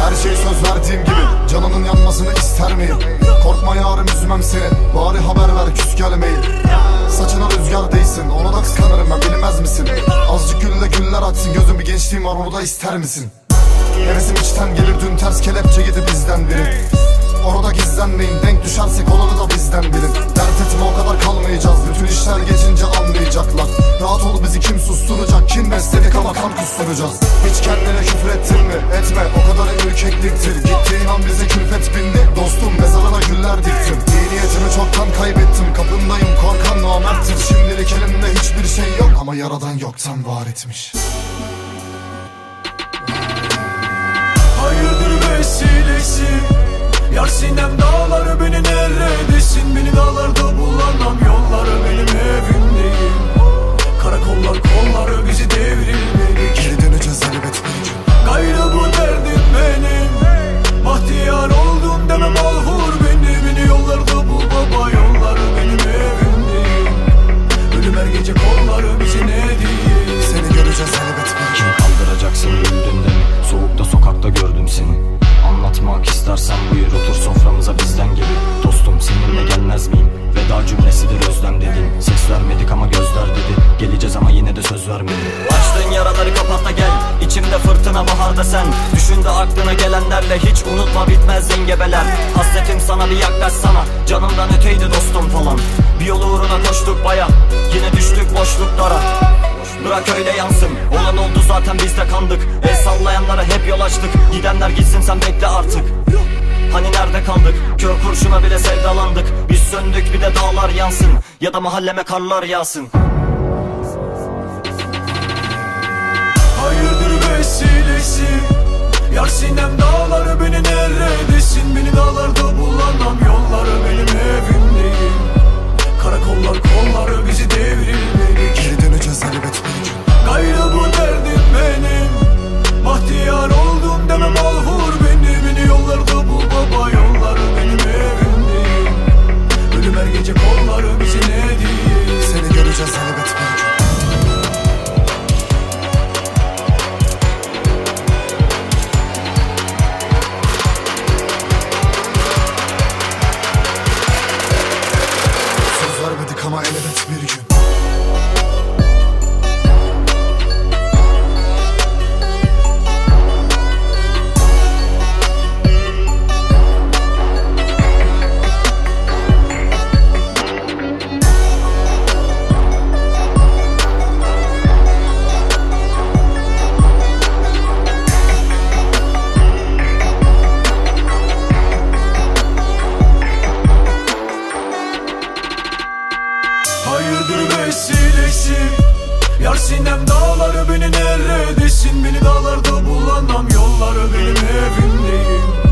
Her şey söz verdiğim gibi Canının yanmasını ister miyim? Korkma yarım üzmem seni Bari haber ver küs gelmeyin Saçına rüzgar değsin Ona da kıskanırım ben bilmez misin? Azıcık gülle güller açsın Gözüm bir gençliğim var onu ister misin? Hevesim içten gelir dün ters kelepçe yedi bizden biri Orada gizlenmeyin denk düşersek kan kusturacağız Hiç kendine küfür ettin mi? Etme o kadar ürkekliktir Gittiğin an bize külfet bindi. Dostum mezarına güller diktim. İyi çoktan kaybettim. Kapındayım korkan namerttir. Şimdilik elimde hiçbir şey yok. Ama yaradan yoktan var etmiş. Hayırdır vesilesi? Yar sinem dağları beni neredesin Fırtına baharda sen Düşün aklına gelenlerle hiç unutma bitmez zengebeler. Hasretim sana bir yaklaşsana Canımdan öteydi dostum falan. Bir yol uğruna koştuk baya. Yine düştük boşluklara. Bırak öyle yansın. Olan oldu zaten biz de kandık. El sallayanlara hep yol açtık. Gidenler gitsin sen bekle artık. Hani nerede kaldık? Kör kurşuna bile sevdalandık. Biz söndük bir de dağlar yansın. Ya da mahalleme karlar yağsın Vesilesi Yar sinem dağları beni neredesin? Beni dağlarda vesilesi Yar sinem dağları beni neredesin? Beni dağlarda bulamam yolları benim evim